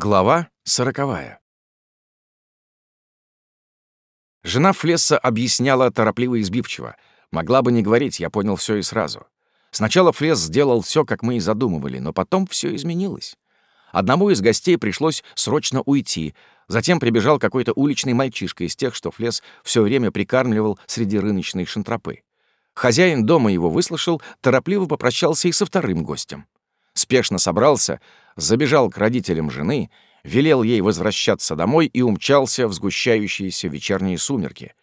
Глава сороковая. Жена Флесса объясняла торопливо и избивчиво. Могла бы не говорить, я понял все и сразу. Сначала Флесс сделал все, как мы и задумывали, но потом все изменилось. Одному из гостей пришлось срочно уйти. Затем прибежал какой-то уличный мальчишка из тех, что Флесс все время прикармливал среди рыночной шантропы. Хозяин дома его выслушал, торопливо попрощался и со вторым гостем. Спешно собрался, забежал к родителям жены, велел ей возвращаться домой и умчался в сгущающиеся вечерние сумерки.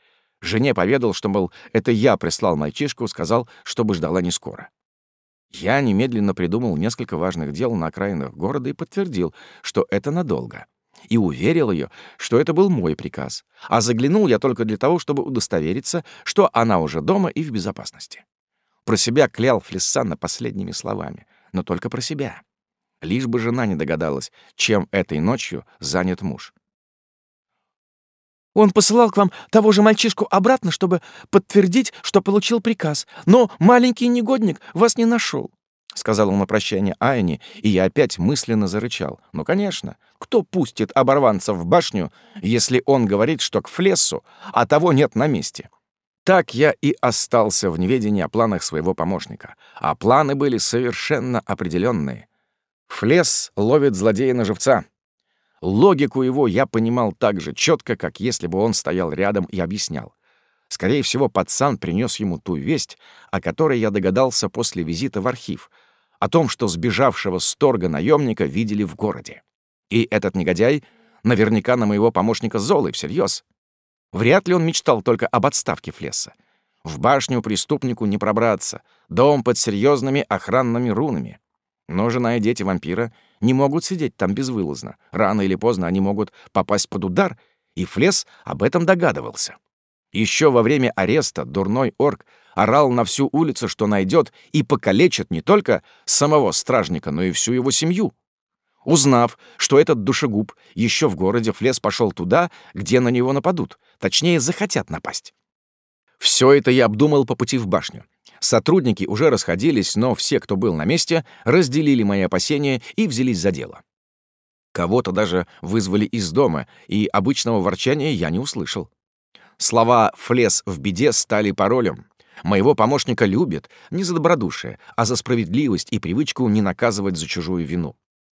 Жене поведал, что, мол, это я прислал мальчишку, сказал, чтобы ждала не скоро. Я немедленно придумал несколько важных дел на окраинах города и подтвердил, что это надолго и уверил ее, что это был мой приказ, а заглянул я только для того, чтобы удостовериться, что она уже дома и в безопасности. Про себя клял Флессана последними словами, но только про себя. Лишь бы жена не догадалась, чем этой ночью занят муж. Он посылал к вам того же мальчишку обратно, чтобы подтвердить, что получил приказ. Но маленький негодник вас не нашел. — сказал он на прощание Айне, и я опять мысленно зарычал. «Ну, конечно, кто пустит оборванца в башню, если он говорит, что к Флессу, а того нет на месте?» Так я и остался в неведении о планах своего помощника. А планы были совершенно определенные. Флесс ловит злодея на живца. Логику его я понимал так же четко, как если бы он стоял рядом и объяснял. Скорее всего, пацан принес ему ту весть, о которой я догадался после визита в архив — о том, что сбежавшего с торга наемника видели в городе. И этот негодяй наверняка на моего помощника золы всерьез. Вряд ли он мечтал только об отставке Флесса. В башню преступнику не пробраться, дом под серьезными охранными рунами. Но жена и дети вампира не могут сидеть там безвылазно. Рано или поздно они могут попасть под удар, и Флесс об этом догадывался. Еще во время ареста дурной орк орал на всю улицу, что найдет и покалечит не только самого стражника, но и всю его семью. Узнав, что этот душегуб еще в городе, Флес пошел туда, где на него нападут, точнее, захотят напасть. Все это я обдумал по пути в башню. Сотрудники уже расходились, но все, кто был на месте, разделили мои опасения и взялись за дело. Кого-то даже вызвали из дома, и обычного ворчания я не услышал. Слова «флес в беде» стали паролем. Моего помощника любят не за добродушие, а за справедливость и привычку не наказывать за чужую вину.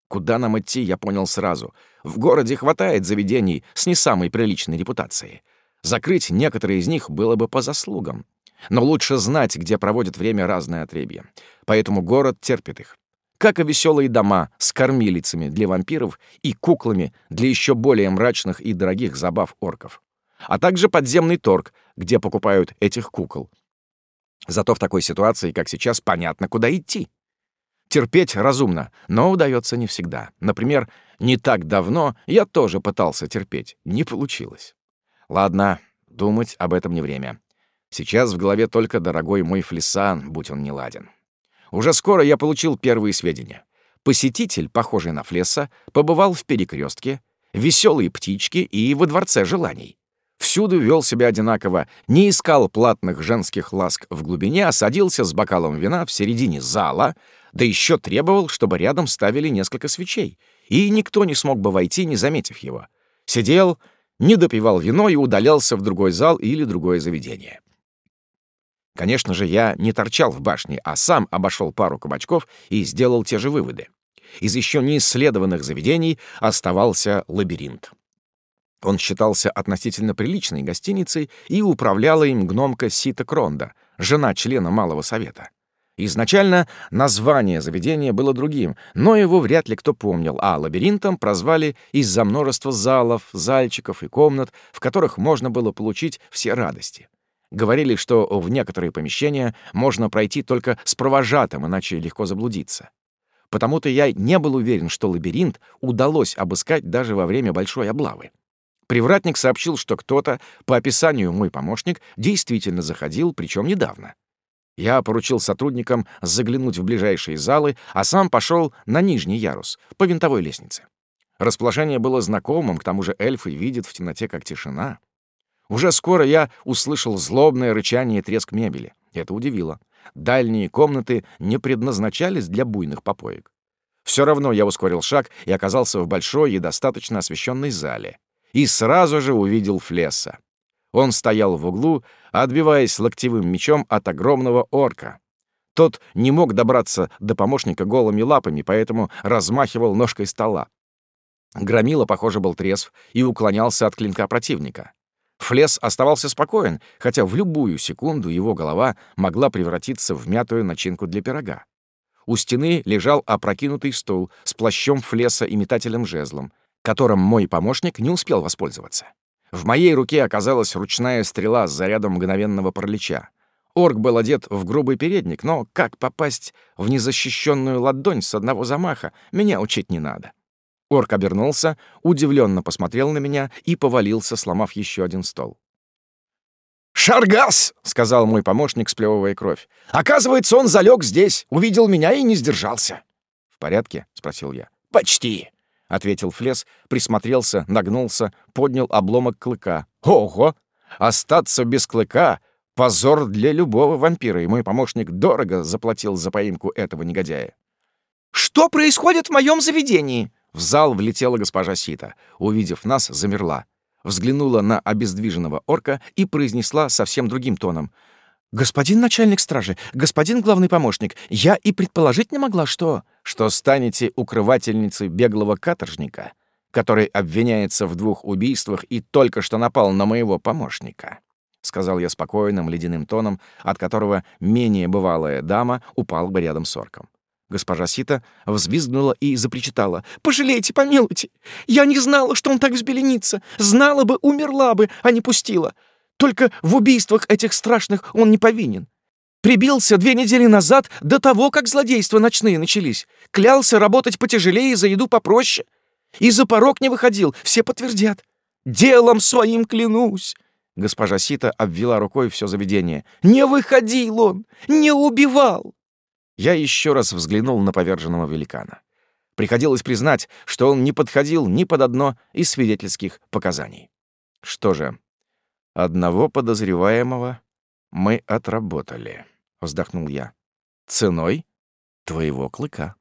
Куда нам идти, я понял сразу. В городе хватает заведений с не самой приличной репутацией. Закрыть некоторые из них было бы по заслугам. Но лучше знать, где проводят время разные отребья. Поэтому город терпит их. Как и веселые дома с кормилицами для вампиров и куклами для еще более мрачных и дорогих забав орков. А также подземный торг, где покупают этих кукол — Зато в такой ситуации, как сейчас, понятно, куда идти. Терпеть разумно, но удается не всегда. Например, не так давно я тоже пытался терпеть. Не получилось. Ладно, думать об этом не время. Сейчас в голове только дорогой мой флисан, будь он не ладен. Уже скоро я получил первые сведения. Посетитель, похожий на Флесса, побывал в перекрестке, веселые птички и во дворце желаний. Всюду вел себя одинаково, не искал платных женских ласк в глубине, а садился с бокалом вина в середине зала, да еще требовал, чтобы рядом ставили несколько свечей, и никто не смог бы войти, не заметив его. Сидел, не допивал вино и удалялся в другой зал или другое заведение. Конечно же, я не торчал в башне, а сам обошел пару кабачков и сделал те же выводы. Из еще не исследованных заведений оставался лабиринт. Он считался относительно приличной гостиницей и управляла им гномка Сита Кронда, жена члена Малого Совета. Изначально название заведения было другим, но его вряд ли кто помнил, а лабиринтом прозвали из-за множества залов, зальчиков и комнат, в которых можно было получить все радости. Говорили, что в некоторые помещения можно пройти только с провожатым, иначе легко заблудиться. Потому-то я не был уверен, что лабиринт удалось обыскать даже во время большой облавы. Привратник сообщил, что кто-то, по описанию мой помощник, действительно заходил, причем недавно. Я поручил сотрудникам заглянуть в ближайшие залы, а сам пошел на нижний ярус, по винтовой лестнице. Расположение было знакомым, к тому же эльфы видят в темноте как тишина. Уже скоро я услышал злобное рычание и треск мебели. Это удивило. Дальние комнаты не предназначались для буйных попоек. Все равно я ускорил шаг и оказался в большой и достаточно освещенной зале. И сразу же увидел Флесса. Он стоял в углу, отбиваясь локтевым мечом от огромного орка. Тот не мог добраться до помощника голыми лапами, поэтому размахивал ножкой стола. Громила, похоже, был трезв и уклонялся от клинка противника. Флес оставался спокоен, хотя в любую секунду его голова могла превратиться в мятую начинку для пирога. У стены лежал опрокинутый стул с плащом Флеса и метателем-жезлом, которым мой помощник не успел воспользоваться. В моей руке оказалась ручная стрела с зарядом мгновенного паралича. Орк был одет в грубый передник, но как попасть в незащищенную ладонь с одного замаха, меня учить не надо. Орк обернулся, удивленно посмотрел на меня и повалился, сломав еще один стол. «Шаргас!» — сказал мой помощник, сплевывая кровь. «Оказывается, он залег здесь, увидел меня и не сдержался». «В порядке?» — спросил я. «Почти», — ответил Флес, присмотрелся, нагнулся, поднял обломок клыка. «Ого! Остаться без клыка — позор для любого вампира, и мой помощник дорого заплатил за поимку этого негодяя». «Что происходит в моем заведении?» В зал влетела госпожа Сита. Увидев нас, замерла. Взглянула на обездвиженного орка и произнесла совсем другим тоном. «Господин начальник стражи, господин главный помощник, я и предположить не могла, что...» «Что станете укрывательницей беглого каторжника, который обвиняется в двух убийствах и только что напал на моего помощника», — сказал я спокойным ледяным тоном, от которого менее бывалая дама упала бы рядом с орком. Госпожа Сита взвизгнула и запричитала. «Пожалейте, помилуйте! Я не знала, что он так взбеленится. Знала бы, умерла бы, а не пустила. Только в убийствах этих страшных он не повинен. Прибился две недели назад, до того, как злодейства ночные начались. Клялся работать потяжелее и за еду попроще. И за порог не выходил, все подтвердят. Делом своим клянусь!» Госпожа Сита обвела рукой все заведение. «Не выходил он! Не убивал!» Я еще раз взглянул на поверженного великана. Приходилось признать, что он не подходил ни под одно из свидетельских показаний. Что же, одного подозреваемого мы отработали, вздохнул я. Ценой твоего клыка.